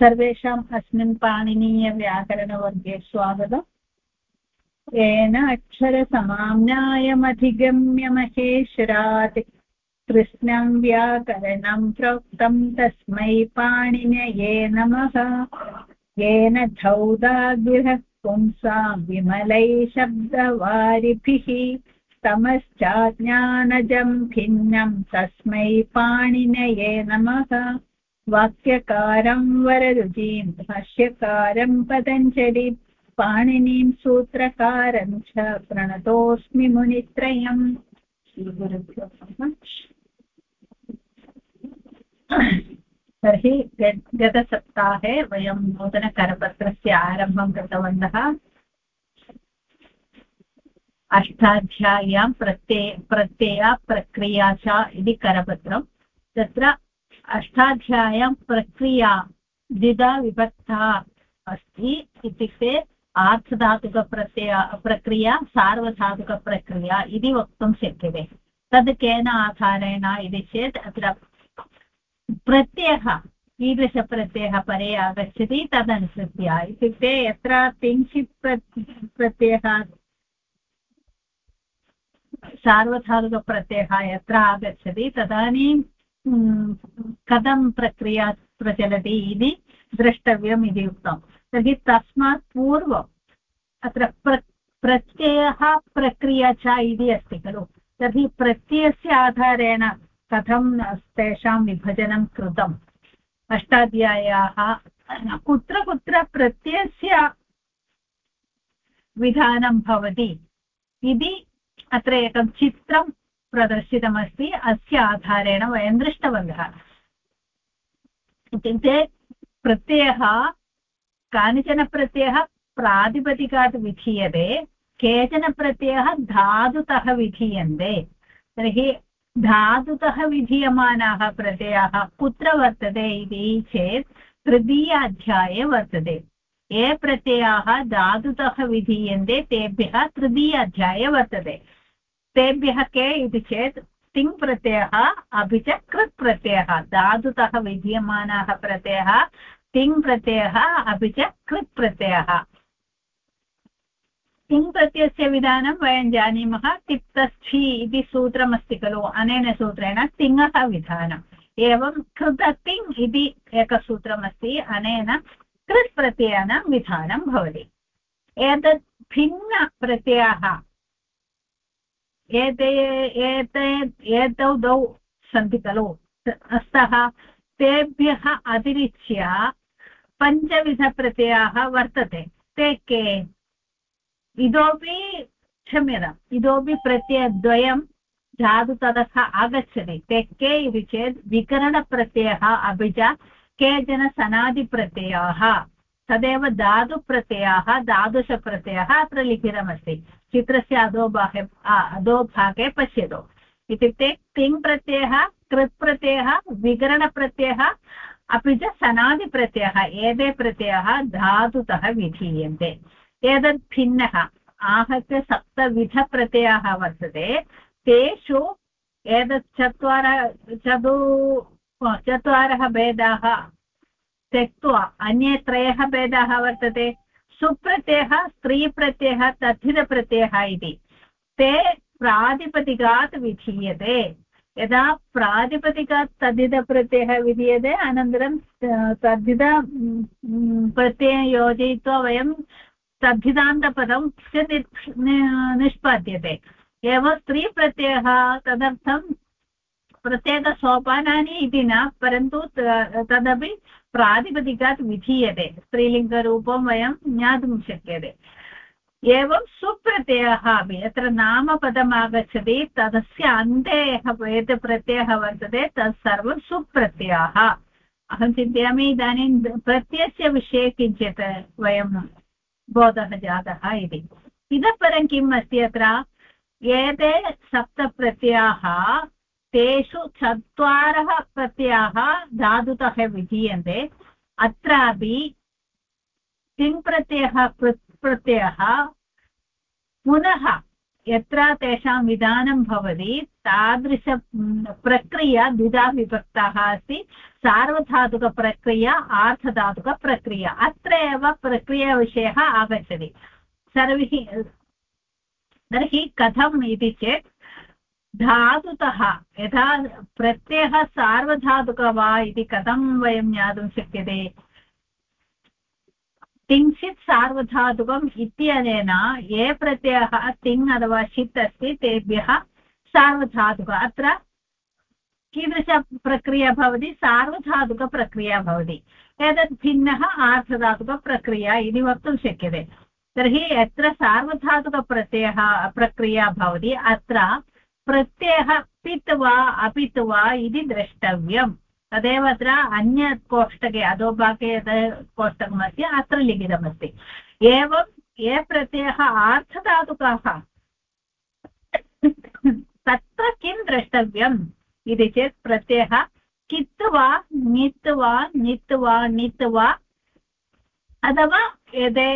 सर्वेषाम् अस्मिन् पाणिनीयव्याकरणवर्गे स्वागतम्। येन अक्षरसमाम्नायमधिगम्य महेश्वरात् कृष्णं व्याकरणं प्रोक्तं तस्मै पाणिनये नमः। येन धौदाग्रः पुंसां विमलै शब्दवारिभिः तमश्चाज्ञानजं भिन्नं तस्मै पाणिनये नमः। वाक्यकारं वररुचिं, भाष्यकारं पतञ्जलि, पाणिनीं सूत्रकारं च प्रणतोऽस्मि मुनित्रयम्। तर्हि गतसप्ताहे वयं नूतनकरपत्रस्य आरम्भं कृतवन्तः। अष्टाध्याय्यां प्रत्यय, प्रत्यया प्रक्रिया च इति करपत्रं। तत्र अष्टाध्याय्यां प्रक्रिया द्विधा विभक्ता अस्ति इत्युक्ते आर्थधातुकप्रत्यय, प्रक्रिया, सार्वधातुकप्रक्रिया इति वक्तुं शक्यते। तद् केन आधारेण इति चेत् अत्र प्रत्ययः, कीदृशप्रत्ययः परे आगच्छति तदनुसृत्य। इत्युक्ते यत्र किञ्चित् प्रत्ययः, सार्वधातुकप्रत्ययः यत्र आगच्छति तदानीं कथं प्रक्रिया प्रचलति इति द्रष्टव्यम् इति उक्तं। तर्हि तस्मात् पूर्वम् अत्र प्र, प्रत्ययः प्रक्रिया च इति अस्ति खलु। तर्हि प्रत्ययस्य आधारेण कथं तेषां विभजनं कृतम्? अष्टाध्याय्याः, कुत्र कुत्र प्रत्ययस्य विधानं भवति इति अत्र एकं चित्रं प्रदर्शितमस्ति। अस्य आधारेण वयं दृष्टवन्तः। इत्युक्ते प्रत्ययः, कानिचन प्रत्ययः प्रातिपदिकात् विधीयते, केचन प्रत्ययः धातुतः विधीयन्ते। तर्हि धातुतः विधीयमानाः प्रत्ययाः कुत्र वर्तते इति चेत् तृतीयाध्याये वर्तते। ये प्रत्ययाः धातुतः विधीयन्ते, तेभ्यः तृतीयाध्याये वर्तते। तेभ्यः के इति चेत् तिङ् प्रत्ययः अपि च कृत् प्रत्ययः धातुतः विधीयमानाः प्रत्ययः तिङ् प्रत्ययः अपि च कृत् प्रत्ययः तिङ् विधानं वयं जानीमः तिप्तस्थि इति सूत्रमस्ति खलु, अनेन सूत्रेण तिङः विधानम्। एवं कृततिङ् इति एकसूत्रमस्ति, अनेन कृत् प्रत्ययानां विधानं भवति। एतत् भिन्नप्रत्ययाः एते एते, एतौ द्वौ सन्ति खलु। स्तः तेभ्यः अतिरिच्य पञ्चविधप्रत्ययाः वर्तते। ते के? इतोपि क्षम्यताम्, इतोपि प्रत्ययद्वयं धातुततः आगच्छति। ते के इति चेत् विकरणप्रत्ययः अपि च केचन सनादिप्रत्ययाः। तदेव धातुप्रत्ययाः दादुशप्रत्ययः अत्र लिखितमस्ति। चित्रस्य अधोभागे अधोभागे पश्यतु। इत्युक्ते तिङ् प्रत्ययः कृत् प्रत्ययः विकरणप्रत्ययः, अपि च सनादिप्रत्ययः, एते प्रत्ययः धातुतः विधीयन्ते। एतत् भिन्नः। आहत्य सप्तविधप्रत्ययाः वर्तते। तेषु एतत् चत्वार, चतु, चत्वारः भेदाः त्यक्त्वा अन्ये त्रयः भेदाः वर्तते। सुप्रत्ययः, स्त्रीप्रत्ययः, तद्धितप्रत्ययः इति। ते प्रातिपदिकात् विधीयते। यदा प्रातिपदिकात् तद्धितप्रत्ययः विधीयते, अनन्तरं तद्धित प्रत्ययं योजयित्वा वयं तद्धितान्तपदं निष्पाद्यते। एवं स्त्रीप्रत्ययः तदर्थं प्रत्येकसोपानानि इति न, परन्तु तदपि प्रातिपदिकात् विधीयते। स्त्रीलिङ्गरूपं वयं ज्ञातुं शक्यते। एवं सुप्रत्ययः अपि, यत्र नामपदम् आगच्छति तदस्य अन्ते यः वेदप्रत्ययः वर्तते, तत् सर्वं सुप्रत्ययाः। अहं चिन्तयामि इदानीं प्रत्ययस्य विषये किञ्चित् वयं बोधः जातः इति। इतः परं किम् अस्ति अत्र? एते सप्तप्रत्ययाः तेषु चत्वारः प्रत्ययाः धातुतः विधीयन्ते। अत्रापि तिङ्प्रत्ययः प्रत्ययः पुनः यत्र तेषां विधानं भवति, तादृश प्रक्रिया द्विधा विभक्ताः अस्ति। सार्वधातुकप्रक्रिया, आर्थधातुकप्रक्रिया, अत्र एव प्रक्रियाविषयः आगच्छति। सर्वैः, तर्हि कथम् इति चेत् धातुतः, यथा प्रत्ययः सार्वधातुक वा इति कथं वयं ज्ञातुं शक्यते? तिङ्क्षित् सार्वधातुकम् इत्यनेन ये प्रत्ययः तिङ् अथवा षित् अस्ति, तेभ्यः सार्वधातुक। अत्र कीदृशप्रक्रिया भवति? सार्वधातुकप्रक्रिया भवति। एतत् भिन्नः आर्धधातुकप्रक्रिया इति वक्तुं शक्यते। तर्हि यत्र सार्वधातुकप्रत्ययः प्रक्रिया भवति, अत्र प्रत्ययः पित् वा अपित् वा इति द्रष्टव्यम्। तदेव अत्र अन्यत् कोष्टके, अधोभागे यत् कोष्टकमस्ति, अत्र लिखितमस्ति। एवं ये प्रत्ययः आर्थधातुकाः, तत्र किं द्रष्टव्यम् इति चेत् प्रत्ययः कित् वा नित् वा नित् वा नित् वा अथवा यदे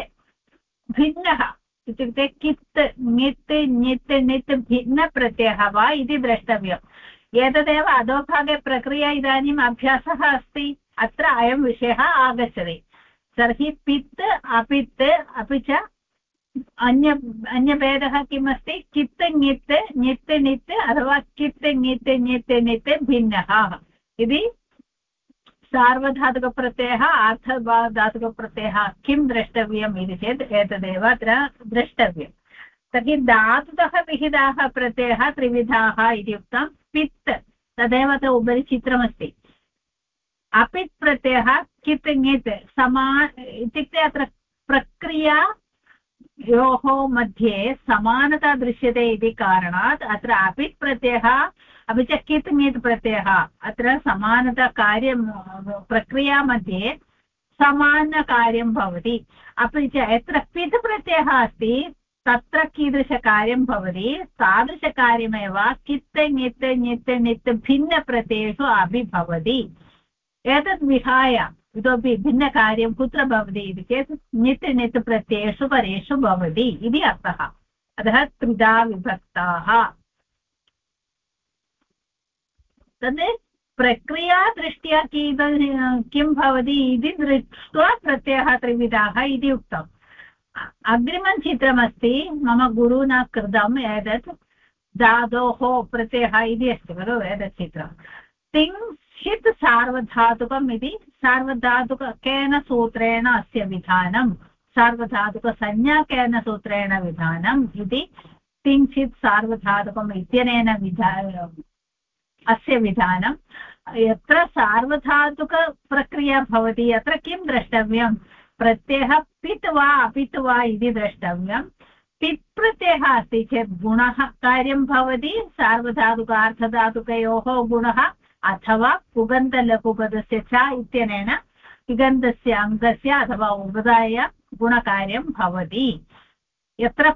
भिन्नः। इत्युक्ते कित्, नित् नित् नित् भिन्नप्रत्ययः वा इति द्रष्टव्यम्। एतदेव अधोभागे प्रक्रिया इदानीम् अभ्यासः अस्ति। अत्र अयं विषयः आगच्छति। तर्हि पित्, अपित्, अपि च अन्य, अन्यभेदः किम् कित् ङित् ङित् णित् अथवा कित् ङित् ङित् णित् भिन्नः इति सार्वधातुकप्रत्ययः अर्थधातुकप्रत्ययः किं द्रष्टव्यम् इति चेत् एतदेव अत्र द्रष्टव्यम्। तर्हि धातुतः विहिताः प्रत्ययः त्रिविधाः इति उक्तं, पित् तदेव त उपरि चित्रमस्ति। अपित् प्रत्ययः कित् ङित् समा, इत्युक्ते अत्र प्रक्रिया योः मध्ये समानता दृश्यते इति कारणात् अत्र अपित् प्रत्ययः अपि च कित् ङित् प्रत्ययः अत्र प्रक्रिया मध्ये समानकार्यं भवति। अपि च यत्र पित् प्रत्ययः अस्ति, तत्र कीदृशकार्यं भवति? तादृशकार्यमेव कित् ङित् ङित् णित् भिन्नप्रत्ययेषु अपि भवति। एतद् विहाय इतोपि भिन्नकार्यं कुत्र भवति इति चेत् नित् नित् प्रत्ययेषु परेषु भवति इति अर्थः। अतः त्रिधा विभक्ताः। तद् प्रक्रियादृष्ट्या कीद किं भवति इति दृष्ट्वा प्रत्ययः त्रिविधाः इति उक्तम्। अग्रिमं चित्रमस्ति, मम गुरुना कृतम् एतत् धातोः प्रत्ययः इति अस्ति खलु एतत् चित्रं। तिङ् षित् सार्वधातुकम् इति, सार्वधातुक केन सूत्रेण अस्य विधानं सार्वधातुकसंज्ञा केन सूत्रेण विधानम् इति किञ्चित् सार्वधातुकम् इत्यनेन विधा अस्य विधानं। यत्र सार्वधातुकप्रक्रिया भवति अत्र किं द्रष्टव्यं? प्रत्ययः पित् वा अपित् वा इति द्रष्टव्यं। पित् प्रत्ययः अस्ति चेत् गुणः कार्यं भवति सार्वधातुक गुणः अथवा पुगन्तलघुपदस्य च इत्यनेन तिगन्तस्य अङ्गस्य अथवा उगदाय गुणकार्यं भवति। यत्र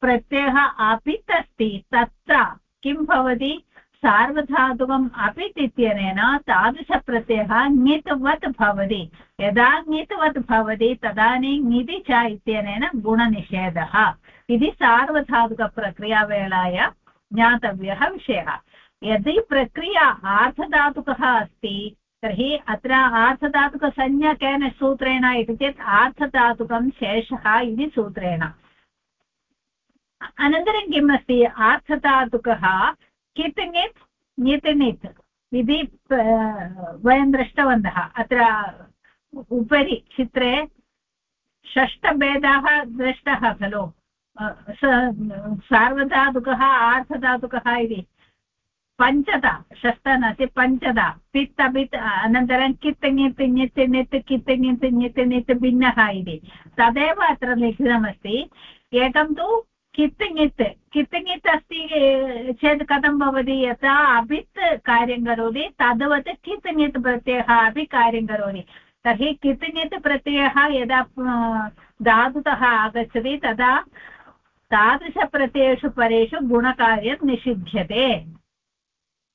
प्रत्ययः अपित् अस्ति, तत्र किं भवति? सार्वधातुकम् अपित् इत्यनेन तादृशप्रत्ययः ङित्वत् भवति। यदा ङित्वत् भवति, तदानीं ङिति च इत्यनेन गुणनिषेधः। इति सार्वधातुकप्रक्रियावेलाय ज्ञातव्यः विषयः। यदि प्रक्रिया आर्थधातुकः अस्ति, तर्हि अत्र आर्थधातुकसंज्ञा केन सूत्रेण इति चेत् आर्थधातुकं शेषः इति सूत्रेण। अनन्तरं किम् अस्ति? आर्थधातुकः कित् ङित् ङित् णित् इति वयं दृष्टवन्तः अत्र उपरि चित्रे षष्ठभेदाः दृष्टः खलु सार्वधातुकः आर्थधातुकः इति पञ्चदा षष्ठ नास्ति पञ्चदा पित् अपित् अनन्तरं कित् ङित् ङित् णित् कित् ङित् ङित् भिन्नः इति तदेव अत्र लिखितमस्ति एकं तु कित् ङित् कित् ङित् अस्ति, चेत् कथं भवति, यथा अपित् कार्यं करोति, तद्वत् कित् ङित् प्रत्ययः अपि कार्यं करोति। तर्हि कित् ङित् प्रत्ययः यदा धातुतः आगच्छति, तदा तादृशप्रत्ययेषु परेषु गुणकार्यं निषिध्यते।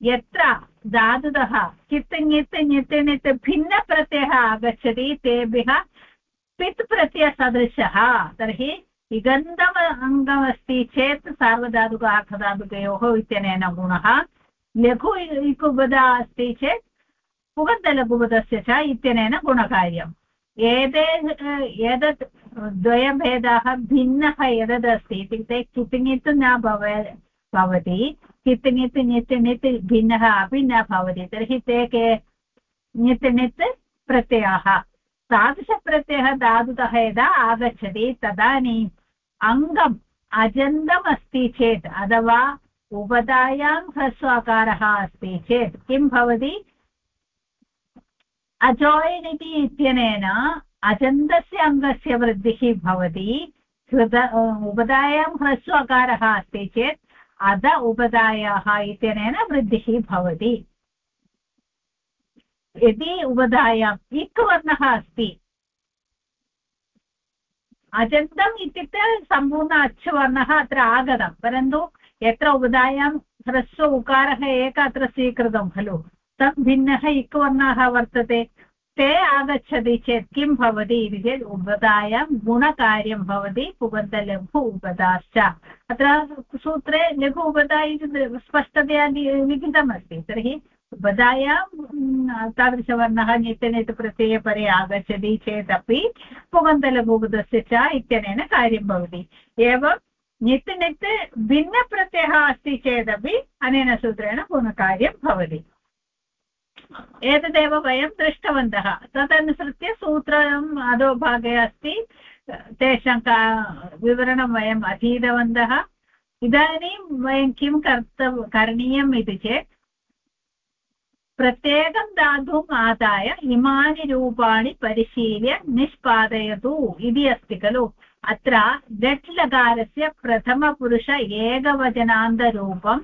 यत्र धातुतः कित् ङित् ङित् भिन्नप्रत्ययः आगच्छति, तेभ्यः पित् प्रत्ययसदृशः। तर्हि इगन्तम अङ्गमस्ति चेत् सार्वधातुक आर्धधातुकयोः इत्यनेन गुणः। लघु इकुबदा अस्ति चेत् पुगन्तलघुपदस्य च इत्यनेन गुणकार्यम्। एते, एतत् द्वयभेदाः भिन्नः यदस्ति इत्युक्ते कितिङित् न भवे, भवति, कितिङित् नित् नित् भिन्नः अपि न भवति। तर्हि ते के, नित् नित् प्रत्ययाः। तादृशप्रत्ययः धातुतः यदा आगच्छति तदानीम् अङ्गम् अजन्तम् अस्ति चेत् अथवा उपधायां ह्रस्वाकारः अस्ति चेत् किं भवति अजोयन् इति इत्यनेन अजन्तस्य अङ्गस्य वृद्धिः भवति हृद उपधायां ह्रस्वकारः अस्ति चेत् अध उपधायाः इत्यनेन वृद्धिः भवति यदि उपधायाम् इक् वर्णः अस्ति अजन्तम् इत्युक्ते सम्पूर्ण अच्वर्णः अत्र आगतं, परन्तु यत्र उपधायां ह्रस्व उकारः एक अत्र स्वीकृतं खलु। तत् भिन्नः इक् वर्णः वर्तते। ते आगच्छति चेत् किं भवति इति चेत् उपदायां गुणकार्यं भवति पुगन्तलघु उपदाश्च। अत्र सूत्रे लघु उपदा इति स्पष्टतया लिखितमस्ति, तर्हि उपदायां तादृशवर्णः नित्यनित् प्रत्ययपरे आगच्छति चेदपि पुगन्तलघुपदस्य च इत्यनेन कार्यं भवति। एवं नित् नित् भिन्नप्रत्ययः अस्ति चेदपि अनेन सूत्रेण गुणकार्यं भवति। एतदेव वयं दृष्टवन्तः। तदनुसृत्य सूत्रम् अधोभागे अस्ति। तेषां का विवरणं वयम् अधीतवन्तः। इदानीं वयं किं कर्तव्, करणीयम् इति चेत् प्रत्येकं धातुम् आदाय इमानि रूपाणि परिशील्य निष्पादयतु इति अस्ति खलु अत्र डट् लकारस्य प्रथमपुरुष एकवचनान्तरूपं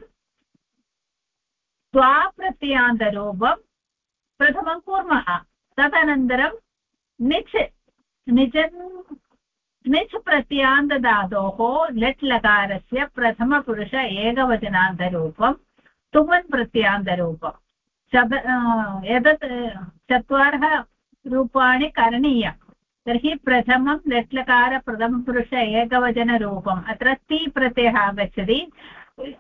द्वाप्रत्ययान्तरूपं प्रथमं कुर्मः तदनन्तरं निच् निजन् निच् प्रत्यान्तधातोः लट् लकारस्य प्रथमपुरुष एकवचनान्तरूपं तुमन् प्रत्यान्तरूपं चद एतत् चत्वारः रूपाणि करणीयं। तर्हि प्रथमं लट्लकार प्रथमपुरुष एकवचनरूपम्, अत्र ति प्रत्ययः आगच्छति।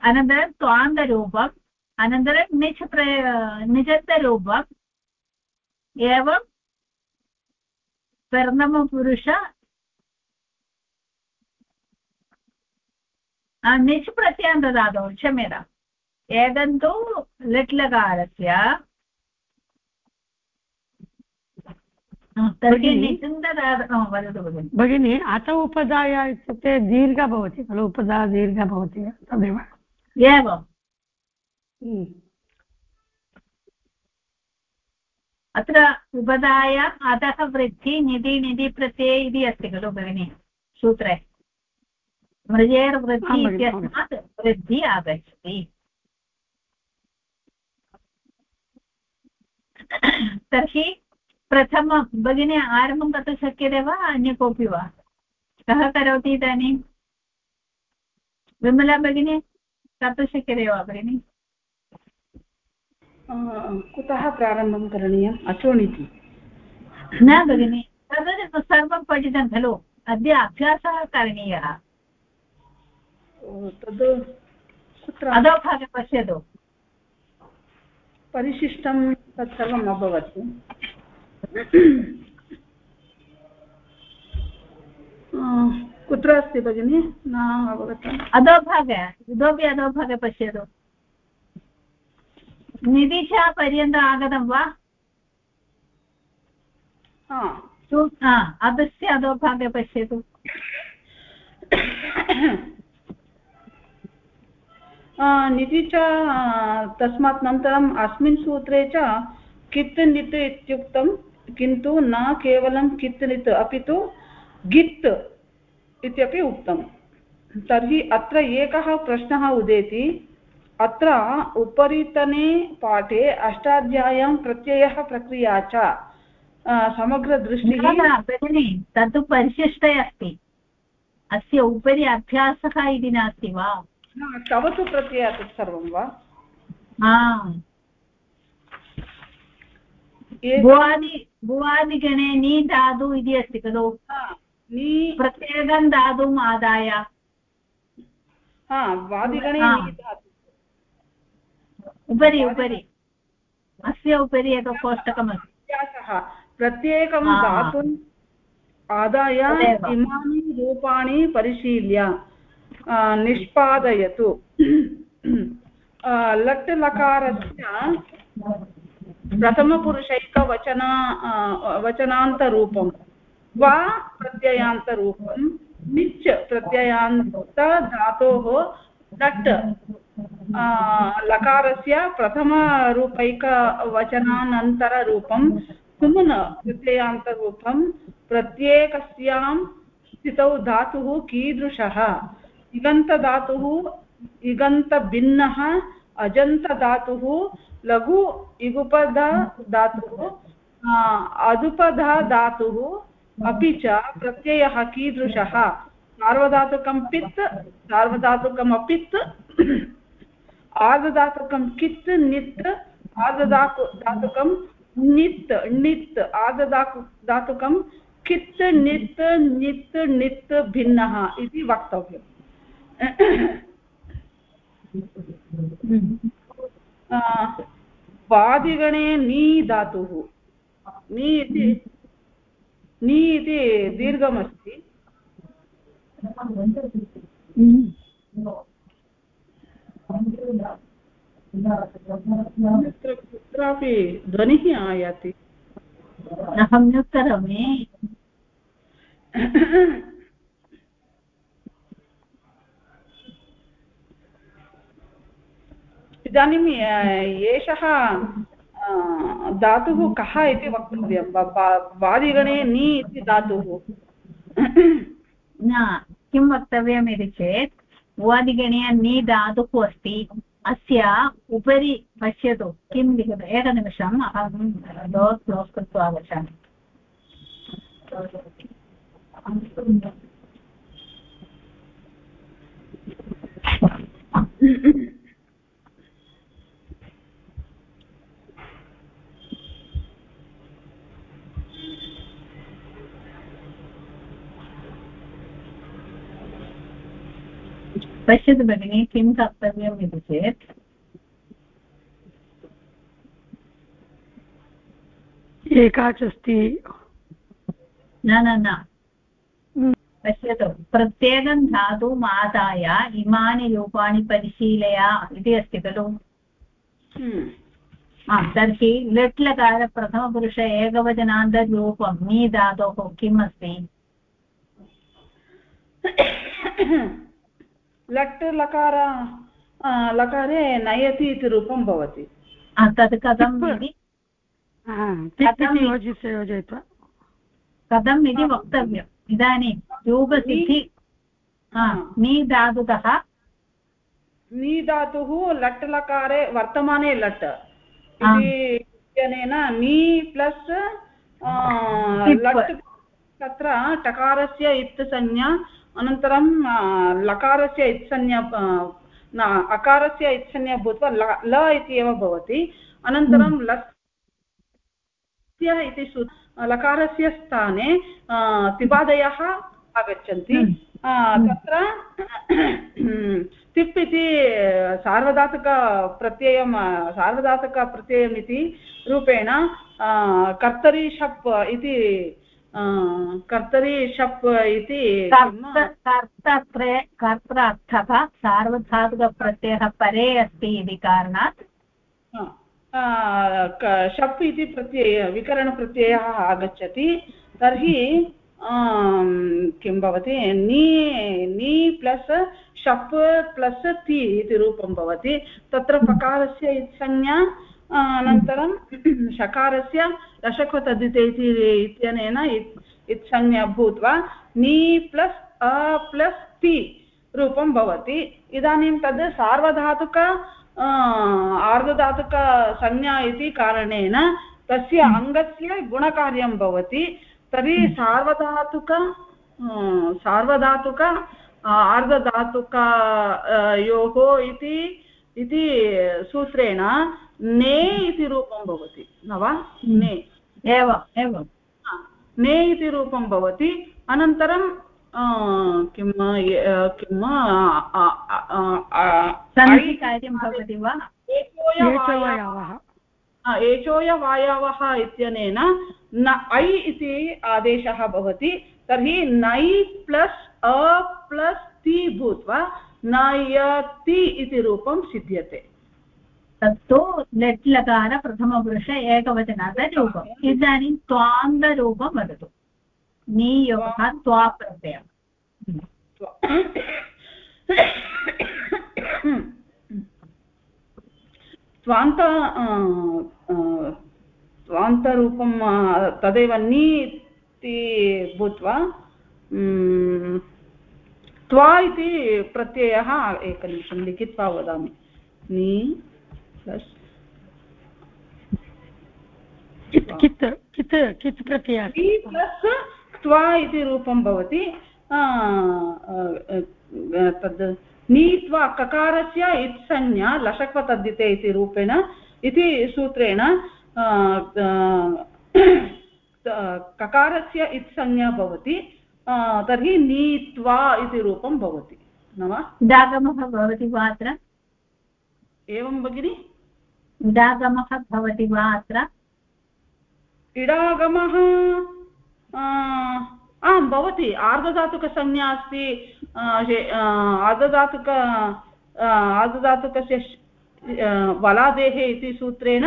अनन्तरं त्वान्तरूपम्, अनन्तरं निच् प्र, निजन्तरूपम्, एवं प्रथमपुरुष निच् प्रत्यान्तदातौ क्षम्यताम्। एकं तु लिट्लकारस्य भगिनि। अत उपदाय इत्युक्ते दीर्घ भवति खलु उपदा दीर्घ भवति तदेव। एवम्। हम्म। अत्र उपदाय अधः वृद्धि निधि निधि प्रत्यये इति अस्ति खलु भगिनि सूत्रे। मृजेर्वृद्धि इत्यस्मात् वृद्धि आगच्छति। तर्हि प्रथमं भगिनी आरम्भं कर्तुं शक्यते वा अन्य कोऽपि वा? कः करोति इदानीं? विमला भगिनी कर्तुं शक्यते वा भगिनी? कुतः प्रारम्भं करणीयम्? अचोणिति। न भगिनि तद् सर्वं पठितं खलु। अद्य अभ्यासः करणीयः। तद् अधोभागे पश्यतु। परिशिष्टं तत्सर्वम् अभवत् कुत्र अस्ति भगिनि? न अवगतम् अधोभागे इतोपि अधोभागे पश्यतु। निदिशा पर्यन्तम् आगतं वा? अधस्य अधोभागे पश्यतु। निधि च तस्मात् अनन्तरम् अस्मिन् सूत्रे च कित् नित् इत्युक्तं, किन्तु न केवलं कित् नित् अपि तु गित् इत्यपि उक्तं। तर्हि अत्र एकः प्रश्नः उदेति, अत्र उपरितने पाठे अष्टाध्याय्यां प्रत्ययः प्रक्रिया च समग्रदृष्टिः भगिनि, तत्तु परिशिष्टे अस्ति। अस्य उपरि अभ्यासः इति नास्ति वा? तव तु प्रत्ययः तत्सर्वं वा? भुवादि भुवादिगणे नी धातु इति अस्ति खलु। नी प्रत्येकं धातुम् आदाय। हा वादिगणे उपरि उपरि। अस्य उपरि एकं कोष्टकमस्ति। प्रत्येकं धातुम् आदाय इमानि रूपाणि परिशील्य। निष्पादयतु लट् लकारस्य प्रथमपुरुषैकवचन वचनान्तरूपं वा प्रत्ययान्तरूपं निच् प्रत्ययान्त धातोः लट् लकारस्य प्रथमरूपैकवचनानन्तररूपं सुमन प्रत्ययान्तरूपं प्रत्येकस्यां स्थितौ धातुः कीदृशः इगन्तधातुः इगन्तभिन्नः अजन्तधातुः लघु इगुपध धातुः अदुपध धातुः अपि च प्रत्ययः कीदृशः? सार्वधातुकं पित्, सार्वधातुकम् अपित्, आर्धधातुकं कित्, नित्, आर्धधातु, धातुकं णित् आर्धधातु, धातुकं कित् नित् नित्, भिन्नः इति वक्तव्यम्। वादिगणे नी धातुः। नी इति नी इति दीर्घमस्ति। कुत्र कुत्रापि ध्वनिः आयाति। अहं न करोमि। इदानीम् अ, एषः धातुः कः इति वक्तव्यं। वादिगणे नी इति धातुः। न किं वक्तव्यम् इति चेत् उवादिगणे नि धातुः अस्ति। अस्य उपरि पश्यतु किं लिखितम् एकनिमिषम् अहं डोर् क्लोस् कृत्वा आगच्छामि। पश्यतु भगिनि किं कर्तव्यम् इति चेत् एकाच् अस्ति न न न पश्यतु प्रत्येकं धातुम् आदाय इमानि रूपाणि परिशीलय इति अस्ति खलु हम्म। तर्हि लट् लकार प्रथमपुरुष एकवचनान्तरूपं नी धातोः किम् अस्ति लट् लकार लकारे नयति इति रूपं भवति। तत् कथम् टिप्। इति? टिप् इति योजित्वा योजयित्वा? कथम् इति वक्तव्यम्। इदानीं योगसिद्धि नी धातुतः? नी धातुः लट् लकारे वर्तमाने लट्। इत्यनेन नी प्लस् लट् तत्र टकारस्य इत् संज्ञा अनन्तरं आ, लकारस्य इत् संज्ञा आ, न अकारस्य इत् संज्ञा भूत्वा ल ल इति एव भवति। अनन्तरं लस् इति सू लकारस्य स्थाने आ, तिबादयः आगच्छन्ति। हम्म। आ, तत्र तिप् इति सार्वधातुकप्रत्ययं सार्वधातुकप्रत्ययम् इति रूपेण आ, कर्तरि शप् इति आ, कर्तरि शप् इति? कर्तत्रे कर्त्र अर्थः सार्वधातुकप्रत्ययः परे अस्ति इति कारणात् शप् इति प्रत्यय विकरणप्रत्ययः आगच्छति तर्हि किं भवति नी नी प्लस् शप् प्लस् ति इति रूपं भवति तत्र पकारस्य इत्संज्ञा आ, अनन्तरं शकारस्य दशकतदिते इति इत्यनेन इत् इत्संज्ञा भूत्वा नी प्लस् अ प्लस् ति रूपं भवति इदानीं तद् सार्वधातुक आर्धधातुकसंज्ञा इति कारणेन तस्य अङ्गस्य गुणकार्यं भवति तर्हि सार्वधातुक सार्वधातुक आ, आर्धधातुक आ, योः इति इति सूत्रेण ने इति रूपं भवति न वा ने एवम् एवं हा, ने इति रूपं भवति अनन्तरं किं किं कार्यं भवति वा एचोयवायवः इत्यनेन न ऐ इति आदेशः भवति तर्हि नै प्लस् अ प्लस् ति भूत्वा नयति इति रूपं सिद्ध्यते तत्तु लेट् लकार प्रथमपुरुष एकवचनात् रूपम्। इदानीं त्वान्तरूपं वदतु। नियोगः त्वा प्रत्ययः स्वान्त स्वान्तरूपं तदेव नि इति भूत्वा त्वा इति प्रत्ययः एकनिमिषं लिखित्वा वदामि। नि प्लस् कित् कित् कित् प्रत्ययः प्लस् त्वा इति रूपं भवति. तद् नीत्वा ककारस्य इत्संज्ञा लषक्वतद्धिते इति रूपेण इति सूत्रेण ककारस्य इत्संज्ञा भवति. तर्हि नीत्वा इति रूपं भवति. न वा? इडागमः भवति वा अत्र? एवं भगिनि? इडागमः भवति वा अत्र? इडागमः आं भवति। आर्धधातुकसंज्ञा अस्ति आर्धधातुक आर्धधातुकस्य वलादेः इति सूत्रेण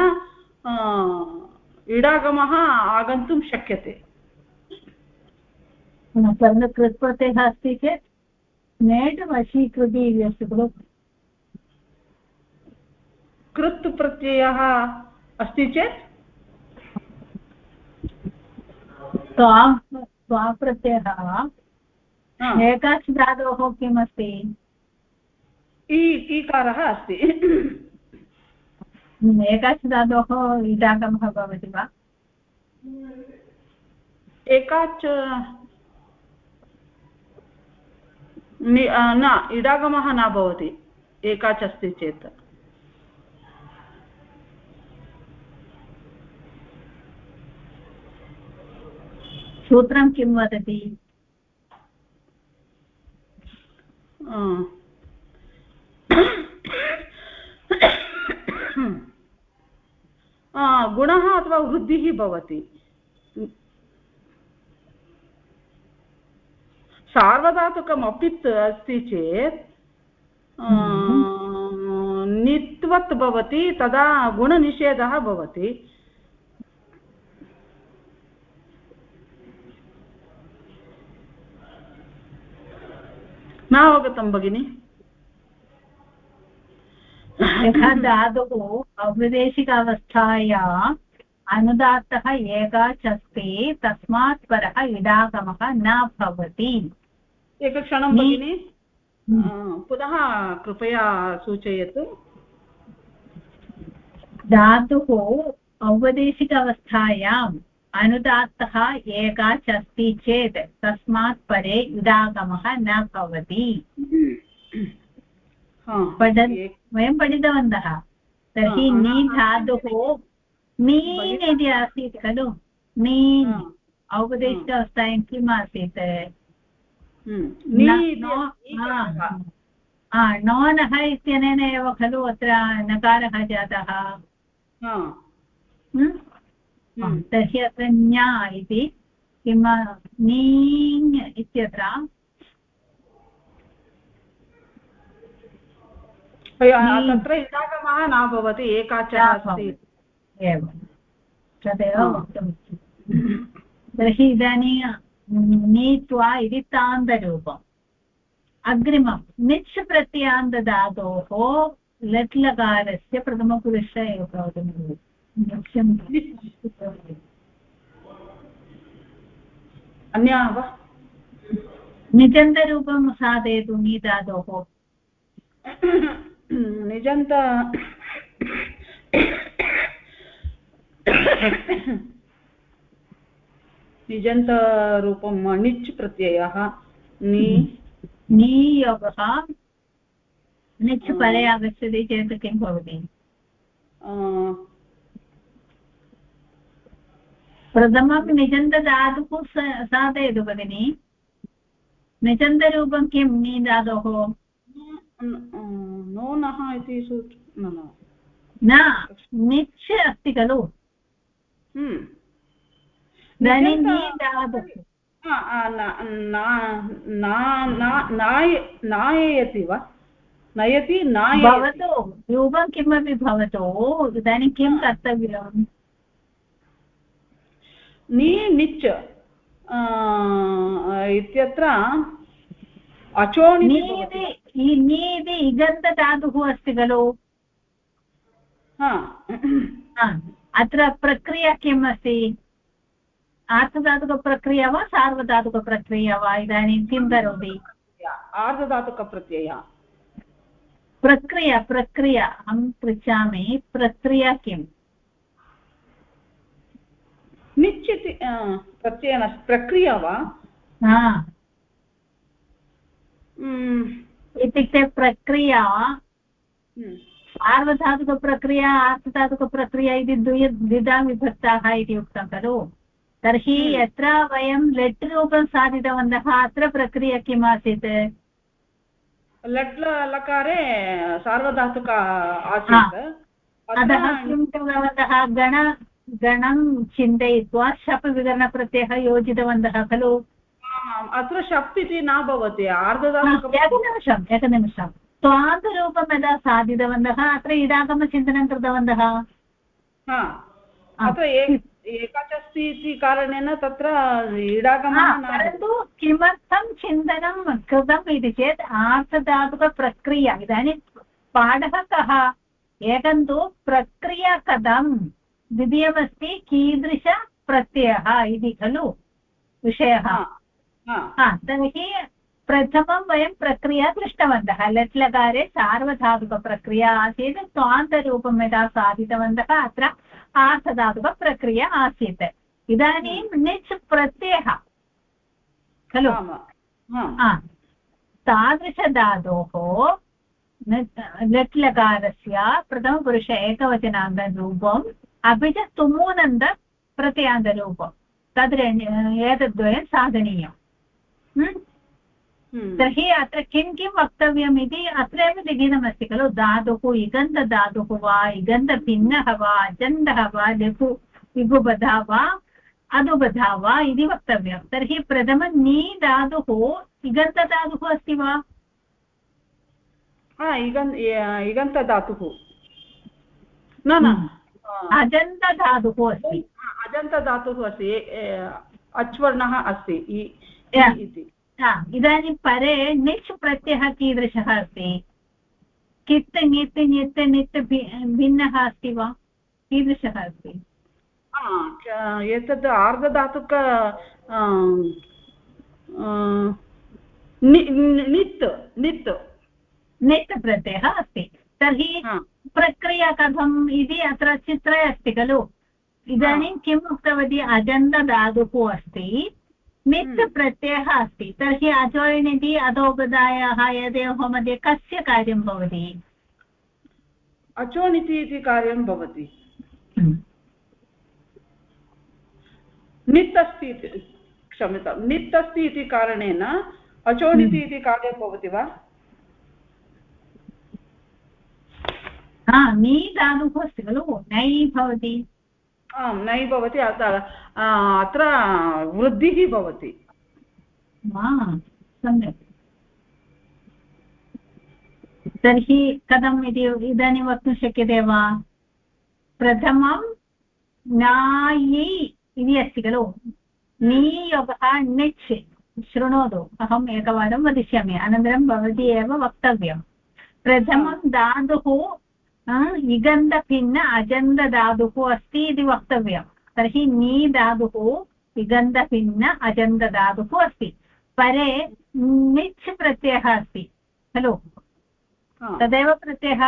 इडागमः आगन्तुं शक्यते। कृत्प्रत्ययः अस्ति चेत् नेट् वशीकृति इति अस्ति खलु। कृत् प्रत्ययः अस्ति चेत्? स्वाप्रत्ययः एकाच् धातोः किमस्ति? ईकारः अस्ति। एकाच् धातोः इडागमः भवति वा? एकाच् न इडागमः न भवति। एकाच् अस्ति चेत्। सूत्रं किं वदति? गुणः अथवा वृद्धिः भवति। सार्वधातुकमपित् अस्ति चेत् नित्वत् भवति तदा गुणनिषेधः भवति। न अवगतं भगिनि। यथा धातुः औपदेशिक अवस्थाया अनुदात्तः एकाच् तस्मात् परः इडागमः न भवति। एकक्षणं भगिनि। पुनः कृपया सूचयतु। धातुः औपदेशिक अवस्थायाम् अनुदात्तः एकाच् अस्ति चेत् तस्मात् परे इडागमः न भवति। पठन् वयं पठितवन्तः। तर्हि नी धातुः नीन् इति आसीत् खलु। नीन् औपदेशिकावस्थायां किम् आसीत्? नोनः इत्यनेन एव खलु अत्र नकारः जातः। हम्म। तर्हि अत्र ज्ञा इति किं नीङ् इत्यत्र? तत्र इडागमः न भवति एकाचः अस्ति। एवं। तदेव वक्तुम् तर्हि इदानीं नीत्वा इति तान्तरूपम् अग्रिमं निच् प्रत्ययान्तधातोः लट् लकारस्य प्रथमपुरुष एव भवति। अन्याः वा? निजन्तरूपं साधयतु नीधातोः निजन्त निजन्तरूपं णिच् प्रत्ययः नि नियोगः? निच् परे आगच्छति चेत् किं भवति? प्रथमं निजन्तधातुः साधयतु भगिनि। निचन्दरूपं किं नी धातोः नो नः इति न निच् अस्ति खलु। हम्म। इदानीं निजन्त- नी धातुः आ, आ, न- न- न- न- नाय- नाययति वा? नयति नाययति। भवतु। रूपं किमपि भवतु। इदानीं किं कर्तव्यम्? नि निच् इत्यत्र ई- नीति इगन्तधातुः अस्ति खलु। हा। हा, अत्र प्रक्रिया किम् अस्ति? आर्थधातुकप्रक्रिया वा सार्वधातुकप्रक्रिया वा? इदानीं किं करोति? आर्धधातुकप्रत्यय। प्रक्रिया प्रक्रिया अहं पृच्छामि प्रक्रिया किम्? आ, प्रत्ययः प्रक्रिया वा? इत्युक्ते प्रक्रिया म्, सार्वधातुकप्रक्रिया आर्थधातुकप्रक्रिया इति द्वि द्विधा विभक्ताः इति उक्तं खलु। तर्हि हम्म। यत्र वयं लेट् रूपं साधितवन्तः अत्र प्रक्रिया किम् आसीत् लट् लकारे सार्वधातुक आसीत्। अतः किं कृतवन्तः? गण गणं चिन्तयित्वा शप् विकरणप्रत्ययः योजितवन्तः खलु? अत्र शप् इति न भवति एकनिमिषम् एकनिमिषं स्वान्तरूपं यदा साधितवन्तः अत्र इडागमचिन्तनं कृतवन्तः? अत्र ए- इति कारणेन तत्र इडागमः। परन्तु किमर्थं चिन्तनं कृतम् इति चेत् आर्थधातुकप्रक्रिया इदानीं पाठः कः? एकं तु प्रक्रिया कथं द्वितीयमस्ति कीदृशप्रत्ययः इति खलु विषयः। तर्हि प्रथमं वयं प्रक्रिया दृष्टवन्तः। लट् लकारे सार्वधातुकप्रक्रिया आसीत् स्वान्तरूपं यदा साधितवन्तः अत्र आर्थधातुकप्रक्रिया आसीत्। इदानीं निच् प्रत्ययः खलु? तादृशधातोः लट् लकारस्य प्रथमपुरुष एकवचनान्तरूपम् अपि च तुमूनन्द प्रत्ययान्तरूपं तद् एतद्वयं साधनीयम् तर्हि अत्र किं किं वक्तव्यम् इति अत्रैव लिखितमस्ति खलु धातुः इगन्तधातुः वा इगन्तभिन्नः वा अजन्तः वा लघु विभुबधा वा अधुबधा वा इति वक्तव्यं तर्हि प्रथमं नी धातुः इगन्तधातुः अस्ति वा इगन् इगन्तधातुः न न अजन्तधातुः अस्ति। अजन्तधातुः अस्ति अच्वर्णः अस्ति। इति। इदानीं परे निच् प्रत्ययः कीदृशः अस्ति? कित् ङित् ङित् नित् भिन्नः अस्ति वा? कीदृशः अस्ति? एतद् आर्धधातुक नित् नित्। नित् प्रत्ययः अस्ति। तर्हि प्रक्रिया कथम् इति अत्र चित्रे अस्ति खलु? इदानीं किम् उक्तवती? अजन्तधातुः अस्ति। नित् हम्म। प्रत्ययः अस्ति। तर्हि अजोयनिति अधोगदायाः एतयोः मध्ये कस्य कार्यं भवति? अचोनिति इति कार्यं भवति। नित् अस्ति इति क्षम्यतां नित् अस्ति इति कारणेन अचोनिति हम्म। इति कार्यं भवति वा? हा नी धातुः अस्ति खलु नै भवति. आं नै भवति अत्र वृद्धिः भवति. सम्यक्. तर्हि कथम् इति इदानीं वक्तुं शक्यते वा? प्रथमं नायि इति अस्ति खलु. नीयोगः निच् शृणोतु अहम् एकवारं वदिष्यामि अनन्तरं भवती एव वक्तव्यं प्रथमं धातुः इगन्धभिन्न अजन्तधातुः अस्ति इति वक्तव्यं तर्हि नी धातुः इगन्धभिन्न अजन्तधातुः अस्ति परे निच् प्रत्ययः अस्ति खलु तदेव प्रत्ययः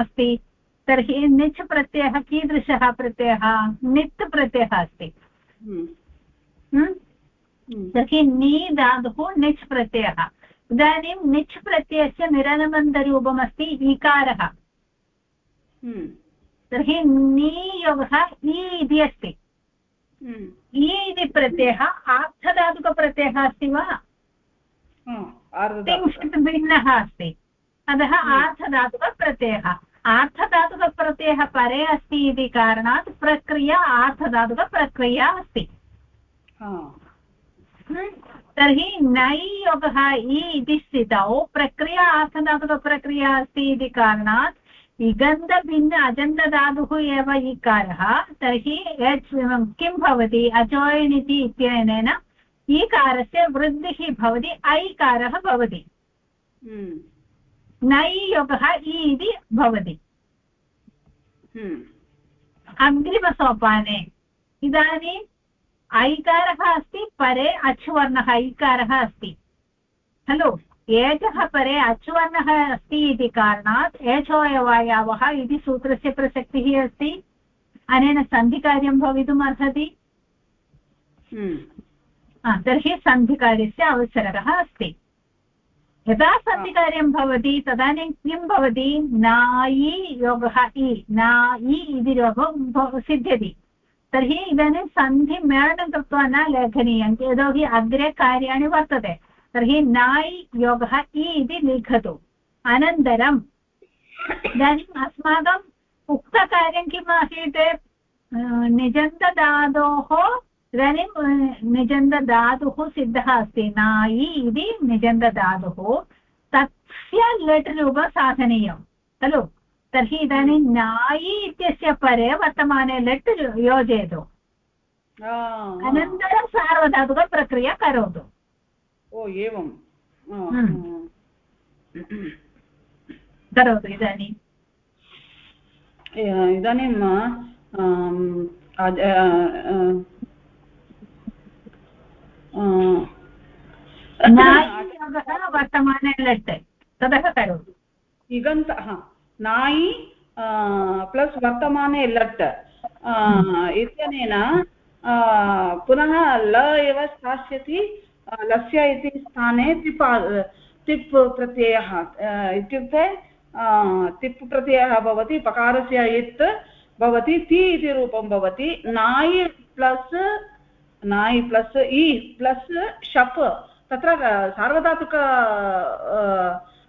अस्ति तर्हि निच् प्रत्ययः कीदृशः प्रत्ययः नित् प्रत्ययः अस्ति तर्हि नी धातुः निच् प्रत्ययः इदानीं निच् प्रत्ययस्य निरनुबन्धरूपमस्ति इकारः हम्म, तर्हि नीयोगः इ इति अस्ति। हम्म, इ इति प्रत्ययः आर्थधातुकप्रत्ययः अस्ति वा? तिङ्क्षित् भिन्नः अस्ति। अतः आर्थधातुकप्रत्ययः आर्थधातुकप्रत्ययः परे अस्ति इति कारणात् प्रक्रिया आर्थधातुकप्रक्रिया अस्ति। तर्हि नै योगः इ इति स्थितौ प्रक्रिया आर्थधातुकप्रक्रिया अस्ति इति कारणात् इगन्धभिन्न अजन्तधातुः एव इकारः तर्हि किं भवति? अजोयन् इति इत्यनेन ईकारस्य वृद्धिः भवति ऐकारः भवति। हम्म। नै योगः इ इति भवति। हम्म। अग्रिमसोपाने। इदानीम् ऐकारः अस्ति परे अचुवर्णः ऐकारः अस्ति। खलु? एचः परे अचुवर्णः अस्ति इति कारणात् एचोयवायावः इति सूत्रस्य प्रसक्तिः अस्ति। अनेन सन्धिकार्यं भवितुम् अर्हति। हम्म। तर्हि सन्धिकार्यस्य अवसरः अस्ति। यदा सन्धिकार्यं भवति तदानीं किं भवति? नायि योगः इ नायि इति रोगः सिद्ध्यति। तर्हि इदानीं सन्धिमेलनं कृत्वा न लेखनीयं, यतोहि अग्रे कार्याणि वर्तते। तर्हि नाय् योगः इ इति लिखतु। अनन्तरम् इदानीम् अस्माकम् उक्तकार्यं किम् आसीत् निजन्तधातोः इदानीं निजन्तधातुः सिद्धः अस्ति। नायि इति निजन्तधातुः तस्य लट् रूप साधनीयं। खलु? तर्हि इदानीं नायि इत्यस्य परे वर्तमाने लट् योजयतु। अनन्तरं सार्वधातुकप्रक्रिया करोतु। ओ एवं। हम्म। करोतु इदानीम् इदानीं वर्तमाने लट् ततः करोतु। इगन्त नायि प्लस् वर्तमाने लट् इत्यनेन पुनः ल एव स्थास्यति लस्य इति स्थाने तिप् तिप् प्रत्ययः इत्युक्ते तिप् प्रत्ययः भवति पकारस्य इत् भवति ति इति रूपं भवति नाय् प्लस् नाय् प्लस् इ प्लस् शप् तत्र सार्वधातुक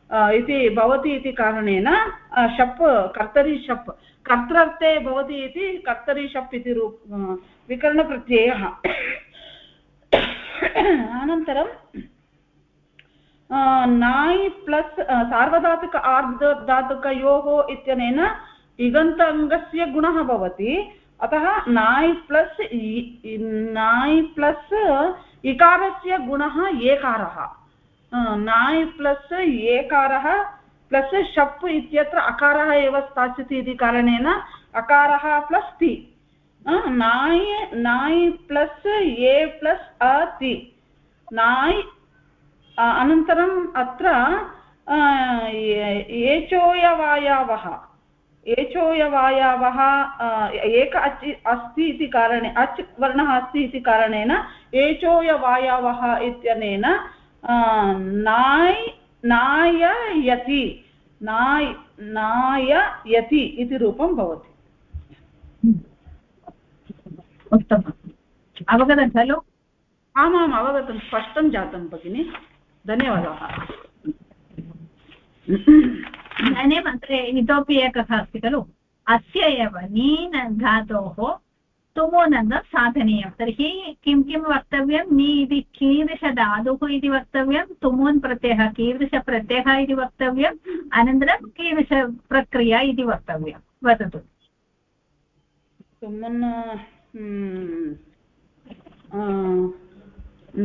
इति भवति इति कारणेन शप्, कर्तरि शप्। कर्तृर्थे भवति इति कर्तरि शप् इति रूप विकरणप्रत्ययः। अनन्तरं नाय् प्लस् सार्वधातुक आर्धधातुकयोः इत्यनेन इगन्ताङ्गस्य गुणः भवति। अतः नाय् प्लस् नाय् प्लस् इकारस्य गुणः एकारः। नाय् प्लस् एकारः, प्लस् शप् इत्यत्र अकारः एव स्थास्यति इति कारणेन अकारः प्लस् ति। नाय् नाय् प्लस् ए प्लस् अति नाय् अनन्तरम् अत्र एचोयवायावः। एचोयवायावः एक अच् अस्ति इति कारणे, अच् वर्णः अस्ति इति कारणेन एचोयवायावः इत्यनेन नाय् नाययति नाय् नाययति इति रूपं भवति उत्तमम् अवगतं खलु आमाम् अवगतं स्पष्टं जातं भगिनि धन्यवादाः अत्र इतोपि एकः अस्ति खलु अस्य एव नीन धातोः तुमोनन्दं साधनीयं तर्हि किं किं वक्तव्यं नी इति कीदृशधातुः इति वक्तव्यं तुमोन् प्रत्ययः कीदृशप्रत्ययः इति वक्तव्यम् अनन्तरं कीदृशप्रक्रिया इति वक्तव्यं वदतु तुमन्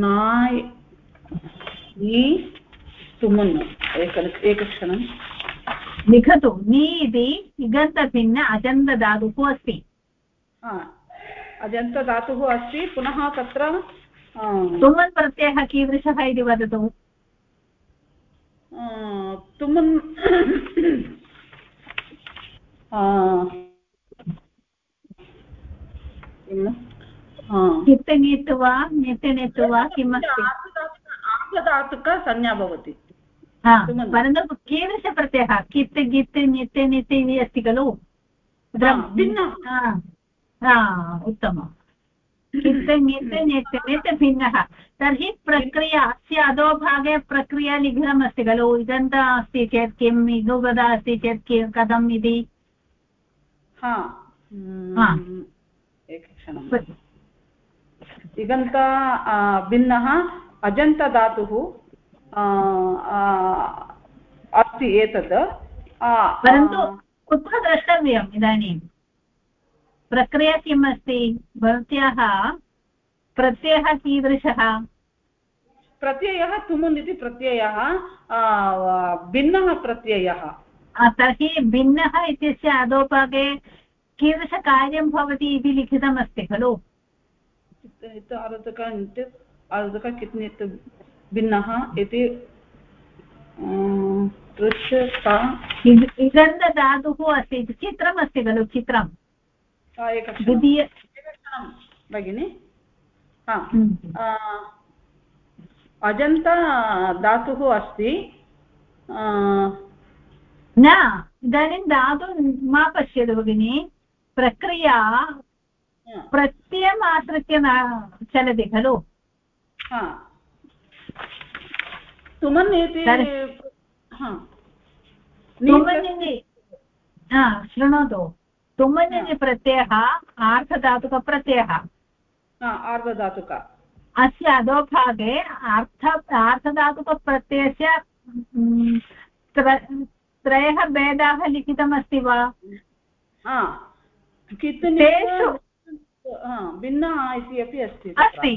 नाय् तुमुन् एक एकक्षणं लिखतु नि इति इगन्तभिन्न अजन्तधातुः अस्ति अजन्तधातुः अस्ति पुनः तत्र तुमन् प्रत्ययः कीदृशः इति वदतु। तुमन् नित्यनित् वा नित्यनित् वा किम् अस्ति आर्धधातुकसंज्ञा भवति। परन्तु कीदृशप्रत्ययः? कित् गित् नित्य नित्य इति अस्ति खलु? भिन्न। उत्तमम्। ङित् भिन्नः। तर्हि प्रक्रिया अस्य अधोभागे प्रक्रिया लिखितमस्ति खलु? इदन्त अस्ति चेत् किम्? इगुगदा अस्ति चेत् किं कथम् इति? हा। हा। इगन्त भिन्नः। अजन्तधातुः अस्ति एतत् परन्तु कुत्र द्रष्टव्यम् इदानीं प्रक्रिया किम् अस्ति भवत्याः प्रत्ययः कीदृशः? प्रत्ययः तुमुन् इति प्रत्ययः भिन्नः प्रत्ययः। तर्हि भिन्नः इत्यस्य अधोभागे कीदृशकार्यं भवति इति लिखितमस्ति खलु? आरोधक कित्नित् भिन्नः इति इगन्धधातुः अस्ति चित्रमस्ति खलु चित्रं आ, एकक्षणं द्वितीय भगिनि। अजन्त धातुः अस्ति। न इदानीं धातु मा पश्यतु भगिनि। प्रक्रिया प्रत्ययम् आश्रित्य न चलति खलु? हा। तुमन् इति शृणोतु। तुमनिनि प्रत्ययः आर्धधातुकप्रत्ययः आर्धधातुक अस्य अधोभागे अर्थ आर्धधातुकप्रत्ययस्य त्रयः भेदाः लिखितमस्ति वा तेषु- इति अपि अस्ति अस्ति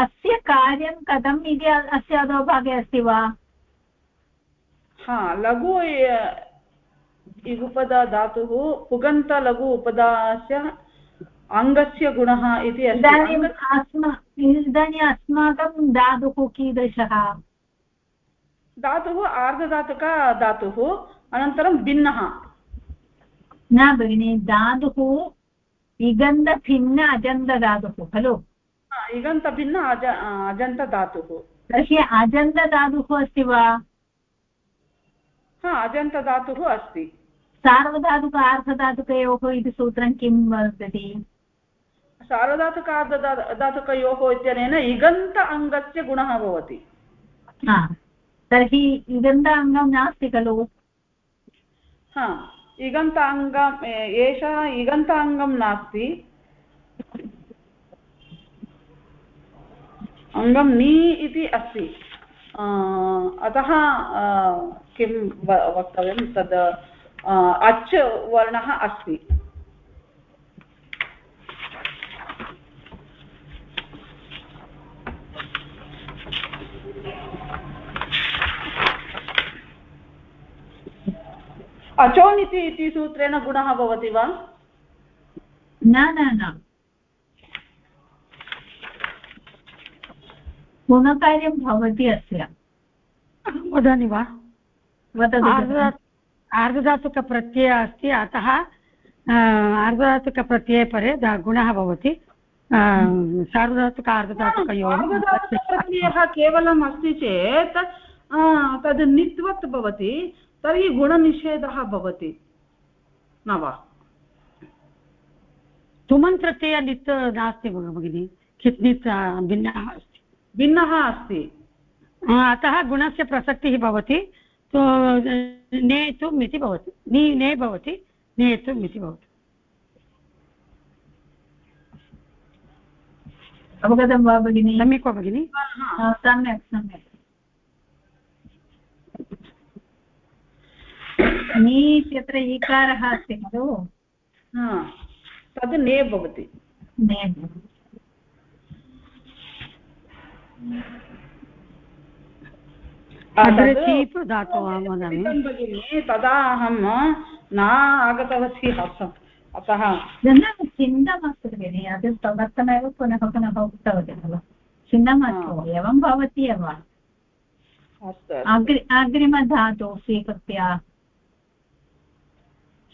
अस्य कार्यं कथम् इति अस्य अधोभागे अस्ति वा हा लघु इगुपदा धातुः पुगन्तलघु उपदास्य अङ्गस्य गुणः इति इदानीम् अस्माकं धातुः कीदृशः? धातुः आर्धधातुक धातुः अनन्तरं भिन्नः। न भगिनि धातुः इगन्धभिन्न अजन्तधातुः खलु इगन्तभिन्न अज अजन्तधातुः। तर्हि अजन्तधातुः अस्ति वा? हा अजन्तधातुः अस्ति। सार्वधातुक आर्धधातुकयोः इति सूत्रं किं वदति सार्वधातुक आर्धधा- इत्यनेन इगन्त अङ्गस्य गुणः भवति। तर्हि इगन्ध अङ्गं नास्ति खलु? हा इगन्ताङ्गम् एषः इगन्ताङ्गं नास्ति। अङ्गं नी इति अस्ति। अतः किं वक्तव्यं तद् अच् वर्णः अस्ति। अचोन् इति इति सूत्रेण गुणः भवति वा? न न न। गुणकार्यं भवति अस्य। वदामि वा? वदतु आर्धधातुकप्रत्ययः अस्ति अतः आर्धधातुकप्रत्यये परे गुणः भवति। सार्वधातुक आर्धधातुकयोः आर्धधातुकप्रत्ययः केवलम् अस्ति चेत् तद् नित्वत् भवति तर्हि गुणनिषेधः भवति। न वा? तुमन् प्रत्यय नित् नास्ति भगिनि कित् नित् भिन्नः अस्ति। भिन्नः अस्ति। अतः गुणस्य प्रसक्तिः भवति। तो नेतुम् इति भवति। नि ने भवति नेतुम् इति भवति। अवगतं वा भगिनि? सम्यक् वा भगिनि? सम्यक् सम्यक्। नी इत्यत्र ईकारः अस्ति खलु? तद् ने भवति। ने तद् धातु अहं वदामि भगिनि तदा अहं न आगतवती आसम् अतः चिन्ता मास्तु भगिनि अद् तदर्थमेव पुनः पुनः उक्तवती खलु। चिन्ता मास्तु एवं भवति एव। अग्रि अग्रिमधातु स्वीकृत्य।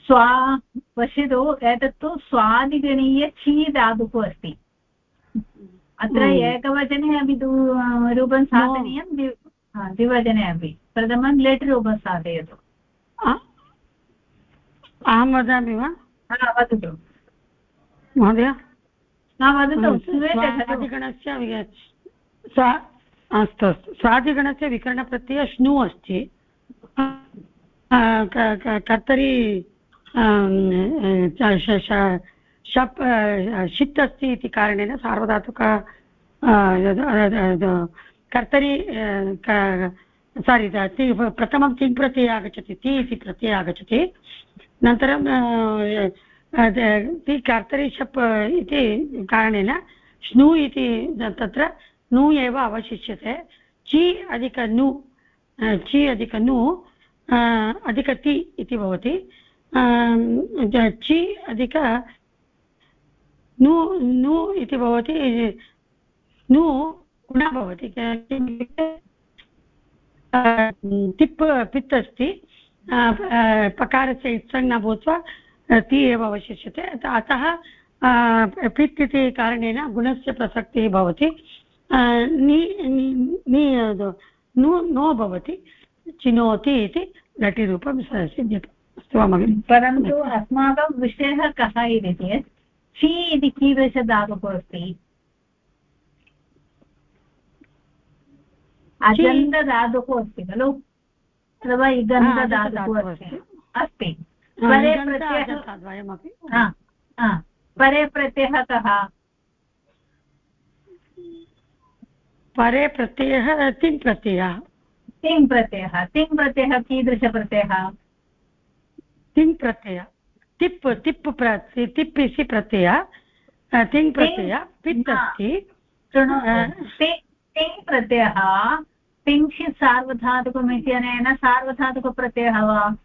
स्वा पश्यतु एतत्तु स्वादिगणीय ची धातुः अस्ति। अत्र हम्म। एकवचने अपि रूपं साधनीयं द्विवचने अपि प्रथमं लेट् रूपं साधयतु। आ? अहं वदामि वा? हा, वदतु। महोदय? वदतु। स्वादिगणस्य अस्तु अस्तु। स्वादिगणस्य विकरणप्रत्ययः श्नु अस्ति। क- क- कर्तरि शप् षित् अस्ति इति कारणेन सार्वधातुक कर्तरि सारि प्रथमं तिङ् प्रत्ययः आगच्छति? ति इति प्रत्ययः आगच्छति। अनन्तरं ति कर्तरि शप् इति कारणेन श्नु इति तत्र नु एव अवशिष्यते। चि अधिक नु चि अधिक नु अधिक ति इति भवति। चि अधिक नु नु इति भवति। नु गुणः भवति किम् इत्युक्ते तिप् पित् अस्ति पकारस्य इत्सङ् न भूत्वा ति एव अवशिष्यते। अतः पित् इति कारणेन गुणस्य प्रसक्तिः भवति। नि, नि- भवति, चिनोति इति घटिरूपं स- सिद्ध्यते। अस्तु वा भगिनि परन्तु अस्माकं विषयः कः इति चेत् छि इति कीदृशधातुः अस्ति अजन्तधातुः अस्ति खलु? अथवा इगन्धधातुः अस्ति? अस्ति। परे प्रत्ययः परे प्रत्ययः कः? परे प्रत्ययः तिङ् प्रत्ययः। तिङ् प्रत्ययः। तिङ् प्रत्ययः कीदृशप्रत्ययः तिङ् प्रत्यय। तिप् तिप् प्र तिप् इति प्रत्यय। तिङ् प्रत्यय। पित् अस्ति। तिङ् प्रत्ययः तिङ्क्षित् सार्वधातुकम् इत्यनेन सार्वधातुकप्रत्ययः वा?